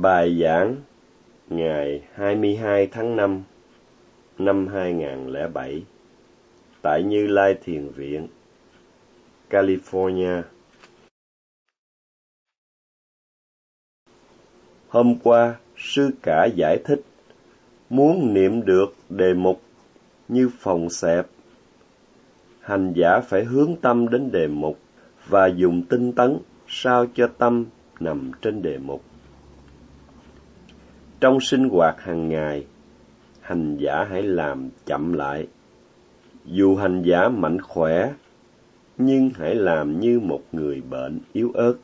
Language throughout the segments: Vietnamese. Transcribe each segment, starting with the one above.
Bài giảng ngày 22 tháng 5 năm 2007 tại Như Lai Thiền Viện, California. Hôm qua, sư cả giải thích muốn niệm được đề mục như phòng xẹp. Hành giả phải hướng tâm đến đề mục và dùng tinh tấn sao cho tâm nằm trên đề mục. Trong sinh hoạt hàng ngày, hành giả hãy làm chậm lại. Dù hành giả mạnh khỏe, nhưng hãy làm như một người bệnh yếu ớt.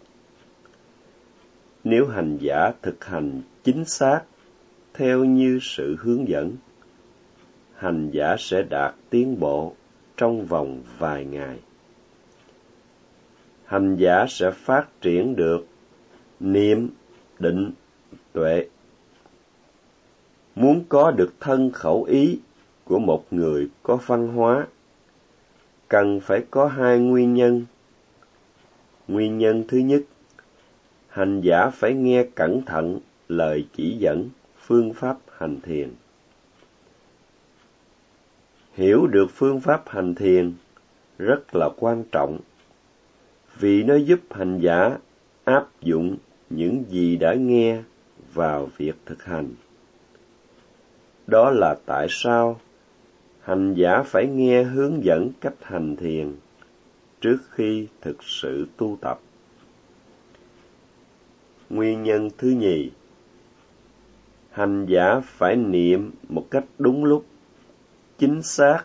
Nếu hành giả thực hành chính xác theo như sự hướng dẫn, hành giả sẽ đạt tiến bộ trong vòng vài ngày. Hành giả sẽ phát triển được niệm, định, tuệ muốn có được thân khẩu ý của một người có văn hóa, cần phải có hai nguyên nhân. Nguyên nhân thứ nhất, hành giả phải nghe cẩn thận lời chỉ dẫn, phương pháp hành thiền. Hiểu được phương pháp hành thiền rất là quan trọng, vì nó giúp hành giả áp dụng những gì đã nghe vào việc thực hành đó là tại sao hành giả phải nghe hướng dẫn cách hành thiền trước khi thực sự tu tập. Nguyên nhân thứ nhì, hành giả phải niệm một cách đúng lúc, chính xác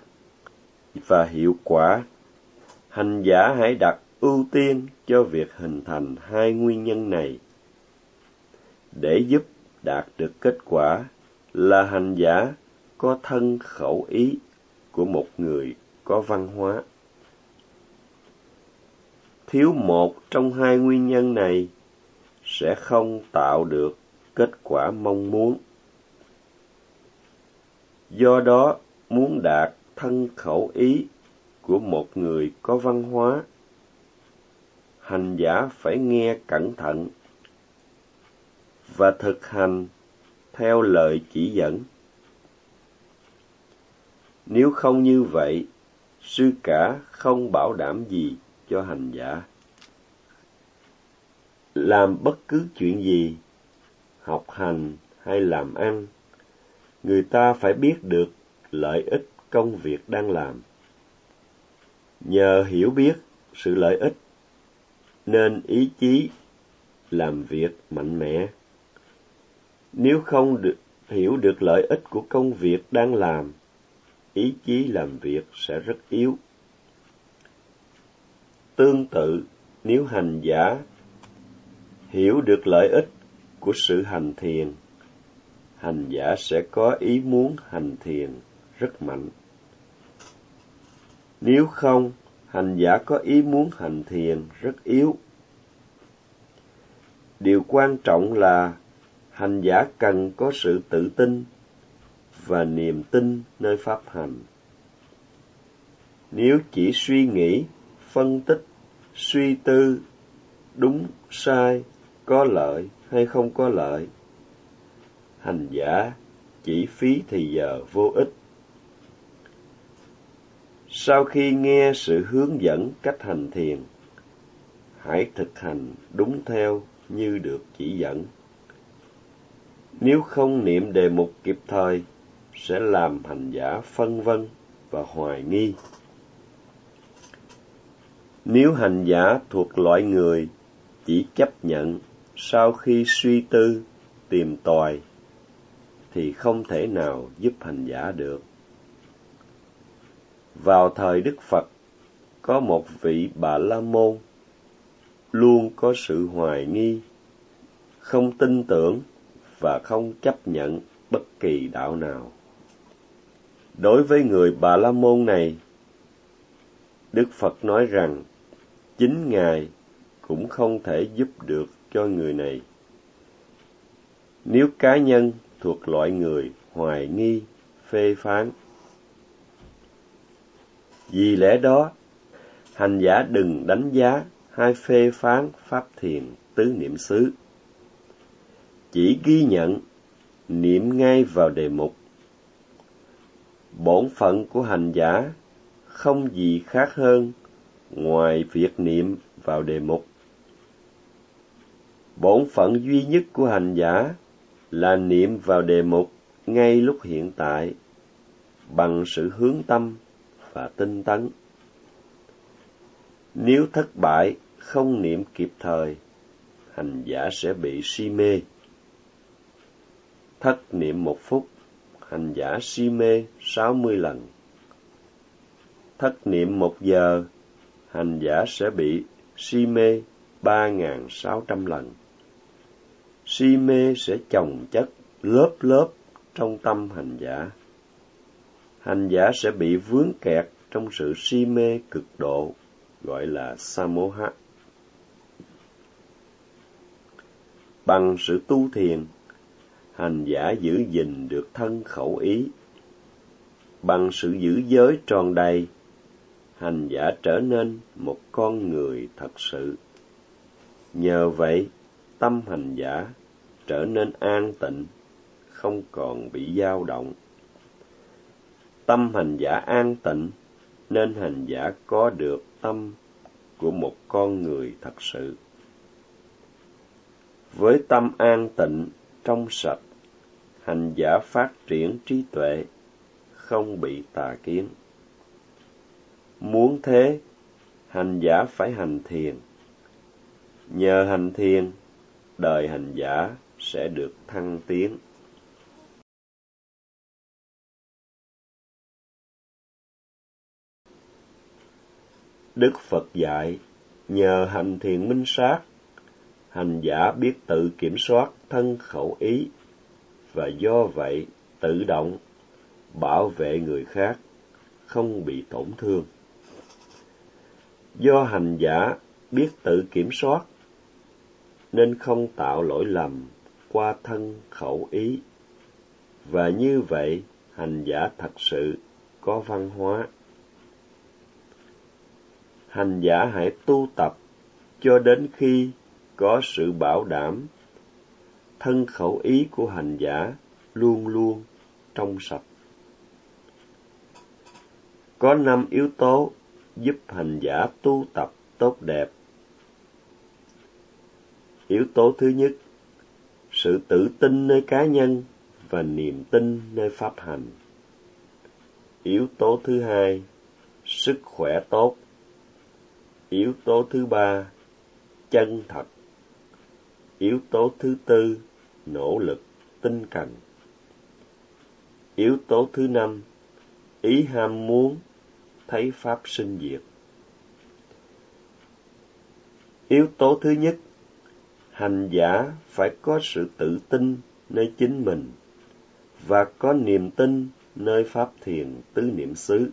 và hiệu quả. Hành giả hãy đặt ưu tiên cho việc hình thành hai nguyên nhân này để giúp đạt được kết quả là hành giả có thân khẩu ý của một người có văn hóa. Thiếu một trong hai nguyên nhân này sẽ không tạo được kết quả mong muốn. Do đó, muốn đạt thân khẩu ý của một người có văn hóa, hành giả phải nghe cẩn thận và thực hành theo lời chỉ dẫn. Nếu không như vậy, sư cả không bảo đảm gì cho hành giả. Làm bất cứ chuyện gì, học hành hay làm ăn, người ta phải biết được lợi ích công việc đang làm. Nhờ hiểu biết sự lợi ích, nên ý chí làm việc mạnh mẽ nếu không được hiểu được lợi ích của công việc đang làm, ý chí làm việc sẽ rất yếu. Tương tự, nếu hành giả hiểu được lợi ích của sự hành thiền, hành giả sẽ có ý muốn hành thiền rất mạnh. Nếu không, hành giả có ý muốn hành thiền rất yếu. Điều quan trọng là hành giả cần có sự tự tin và niềm tin nơi pháp hành. Nếu chỉ suy nghĩ, phân tích, suy tư, đúng, sai, có lợi hay không có lợi, hành giả chỉ phí thì giờ vô ích. Sau khi nghe sự hướng dẫn cách hành thiền, hãy thực hành đúng theo như được chỉ dẫn. Nếu không niệm đề mục kịp thời, sẽ làm hành giả phân vân và hoài nghi. Nếu hành giả thuộc loại người chỉ chấp nhận sau khi suy tư, tìm tòi, thì không thể nào giúp hành giả được. Vào thời Đức Phật, có một vị Bà La Môn luôn có sự hoài nghi, không tin tưởng và không chấp nhận bất kỳ đạo nào. Đối với người Bà La Môn này, Đức Phật nói rằng chính Ngài cũng không thể giúp được cho người này. Nếu cá nhân thuộc loại người hoài nghi, phê phán. Vì lẽ đó, hành giả đừng đánh giá hay phê phán pháp thiền tứ niệm xứ chỉ ghi nhận, niệm ngay vào đề mục. Bổn phận của hành giả không gì khác hơn ngoài việc niệm vào đề mục. Bổn phận duy nhất của hành giả là niệm vào đề mục ngay lúc hiện tại bằng sự hướng tâm và tinh tấn. Nếu thất bại không niệm kịp thời, hành giả sẽ bị si mê. Thất niệm một phút, hành giả si mê sáu mươi lần. Thất niệm một giờ, hành giả sẽ bị si mê ba ngàn sáu trăm lần. Si mê sẽ chồng chất lớp lớp trong tâm hành giả. Hành giả sẽ bị vướng kẹt trong sự si mê cực độ, gọi là samoha. Bằng sự tu thiền, hành giả giữ gìn được thân khẩu ý. Bằng sự giữ giới tròn đầy, hành giả trở nên một con người thật sự. Nhờ vậy, tâm hành giả trở nên an tịnh, không còn bị dao động. Tâm hành giả an tịnh, nên hành giả có được tâm của một con người thật sự. Với tâm an tịnh, trong sạch, hành giả phát triển trí tuệ, không bị tà kiến. Muốn thế, hành giả phải hành thiền. Nhờ hành thiền, đời hành giả sẽ được thăng tiến. Đức Phật dạy, nhờ hành thiền minh sát, hành giả biết tự kiểm soát thân khẩu ý và do vậy, tự động bảo vệ người khác không bị tổn thương. Do hành giả biết tự kiểm soát, nên không tạo lỗi lầm qua thân khẩu ý và như vậy, hành giả thật sự có văn hóa hành giả hãy tu tập cho đến khi có sự bảo đảm thân khẩu ý của hành giả luôn luôn trong sạch. Có năm yếu tố giúp hành giả tu tập tốt đẹp. Yếu tố thứ nhất, sự tự tin nơi cá nhân và niềm tin nơi pháp hành. Yếu tố thứ hai, sức khỏe tốt. Yếu tố thứ ba, chân thật yếu tố thứ tư, nỗ lực, tinh cần yếu tố thứ năm, ý ham muốn, thấy pháp sinh diệt. Yếu tố thứ nhất, hành giả phải có sự tự tin nơi chính mình và có niềm tin nơi pháp thiền tứ niệm xứ.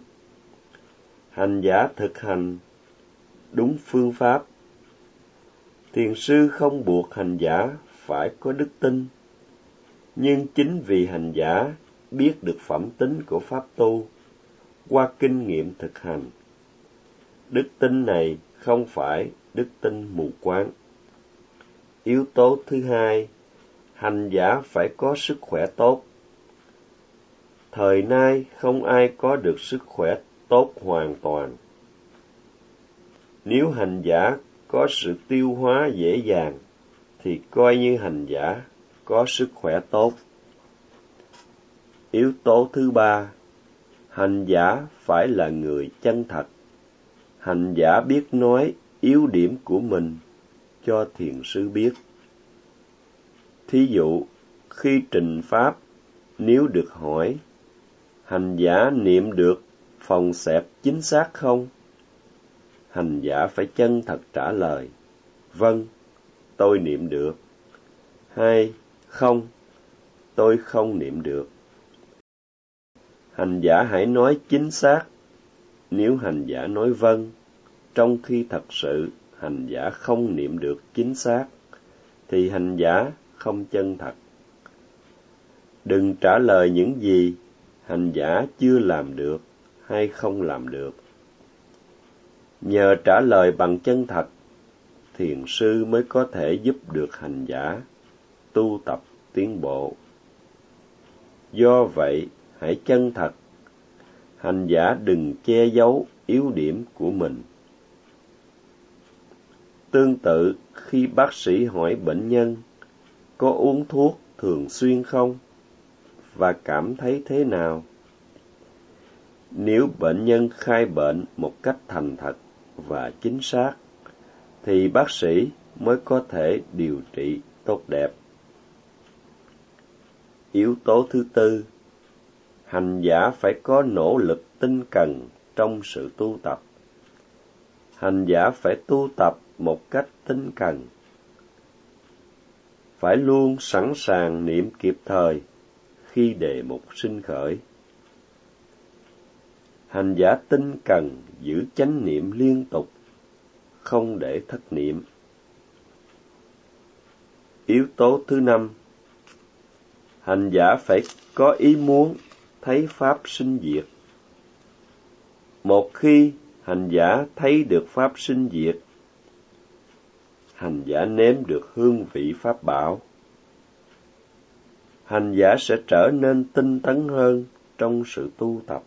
Hành giả thực hành đúng phương pháp thiền sư không buộc hành giả phải có đức tin nhưng chính vì hành giả biết được phẩm tính của pháp tu qua kinh nghiệm thực hành đức tin này không phải đức tin mù quáng Yếu tố thứ hai, hành giả phải có sức khỏe tốt. Thời nay không ai có được sức khỏe tốt hoàn toàn. Nếu hành giả có sự tiêu hóa dễ dàng, thì coi như hành giả có sức khỏe tốt. Yếu tố thứ ba, hành giả phải là người chân thật. Hành giả biết nói yếu điểm của mình cho thiền sư biết. Thí dụ, khi trình pháp, nếu được hỏi, hành giả niệm được phòng xẹp chính xác không? Hành giả phải chân thật trả lời, vâng, tôi niệm được. Hai, không, tôi không niệm được. Hành giả hãy nói chính xác. Nếu hành giả nói vâng, trong khi thật sự hành giả không niệm được chính xác, thì hành giả không chân thật. Đừng trả lời những gì hành giả chưa làm được hay không làm được. Nhờ trả lời bằng chân thật, thiền sư mới có thể giúp được hành giả tu tập tiến bộ. Do vậy, hãy chân thật. Hành giả đừng che giấu yếu điểm của mình. Tương tự, khi bác sĩ hỏi bệnh nhân có uống thuốc thường xuyên không và cảm thấy thế nào, nếu bệnh nhân khai bệnh một cách thành thật và chính xác, thì bác sĩ mới có thể điều trị tốt đẹp. Yếu tố thứ tư, hành giả phải có nỗ lực tinh cần trong sự tu tập. Hành giả phải tu tập một cách tinh cần. Phải luôn sẵn sàng niệm kịp thời khi đề mục sinh khởi. Hành giả tinh cần giữ chánh niệm liên tục, không để thất niệm. Yếu tố thứ năm Hành giả phải có ý muốn thấy Pháp sinh diệt. Một khi hành giả thấy được Pháp sinh diệt, hành giả nếm được hương vị Pháp bảo. Hành giả sẽ trở nên tinh tấn hơn trong sự tu tập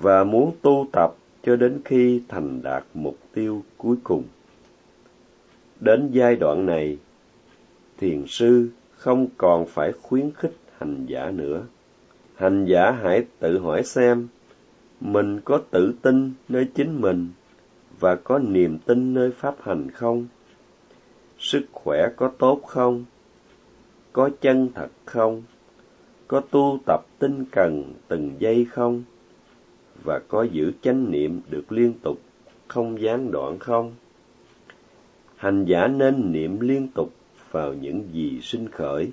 và muốn tu tập cho đến khi thành đạt mục tiêu cuối cùng. Đến giai đoạn này, thiền sư không còn phải khuyến khích hành giả nữa. Hành giả hãy tự hỏi xem, mình có tự tin nơi chính mình và có niềm tin nơi pháp hành không? Sức khỏe có tốt không? Có chân thật không? Có tu tập tinh cần từng giây không? Và có giữ chánh niệm được liên tục, không gián đoạn không? Hành giả nên niệm liên tục vào những gì sinh khởi,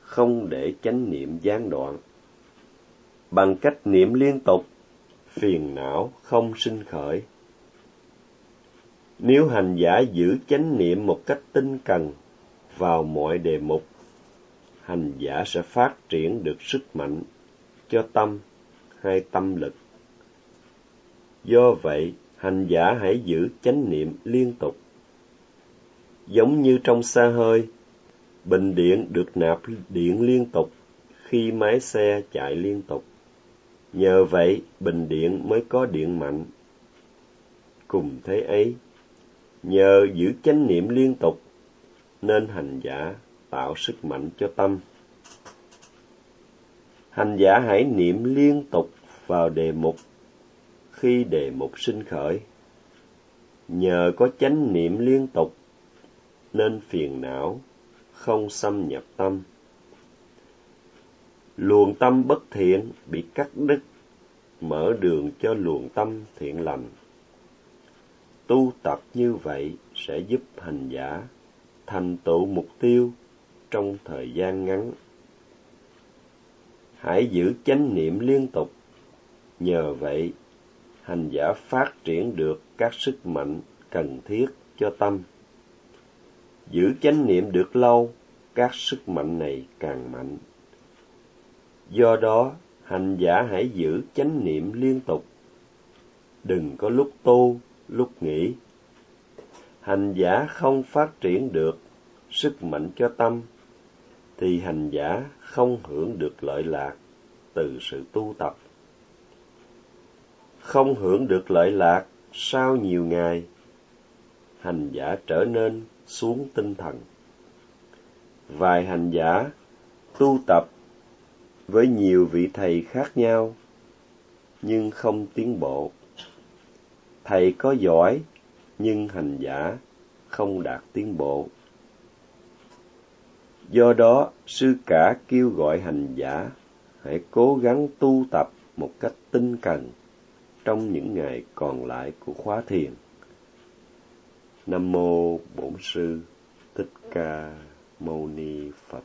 không để chánh niệm gián đoạn. Bằng cách niệm liên tục, phiền não không sinh khởi. Nếu hành giả giữ chánh niệm một cách tinh cần vào mọi đề mục, hành giả sẽ phát triển được sức mạnh cho tâm hay tâm lực. Do vậy, hành giả hãy giữ chánh niệm liên tục giống như trong xa hơi. Bình điện được nạp điện liên tục khi máy xe chạy liên tục. Nhờ vậy, bình điện mới có điện mạnh. Cùng thế ấy, nhờ giữ chánh niệm liên tục, nên hành giả tạo sức mạnh cho tâm. Hành giả hãy niệm liên tục vào đề mục khi đề mục sinh khởi. Nhờ có chánh niệm liên tục nên phiền não không xâm nhập tâm. Luồng tâm bất thiện bị cắt đứt, mở đường cho luồng tâm thiện lành. Tu tập như vậy sẽ giúp hành giả thành tựu mục tiêu trong thời gian ngắn. Hãy giữ chánh niệm liên tục, nhờ vậy hành giả phát triển được các sức mạnh cần thiết cho tâm. Giữ chánh niệm được lâu, các sức mạnh này càng mạnh. Do đó, hành giả hãy giữ chánh niệm liên tục. Đừng có lúc tu, lúc nghỉ. Hành giả không phát triển được sức mạnh cho tâm, thì hành giả không hưởng được lợi lạc từ sự tu tập. Không hưởng được lợi lạc sau nhiều ngày, hành giả trở nên xuống tinh thần. Vài hành giả tu tập với nhiều vị thầy khác nhau nhưng không tiến bộ. Thầy có giỏi nhưng hành giả không đạt tiến bộ. Do đó, sư cả kêu gọi hành giả hãy cố gắng tu tập một cách tinh cần trong những ngày còn lại của khóa thiền. Nam mô Bổn sư Thích Ca Mâu Ni Phật.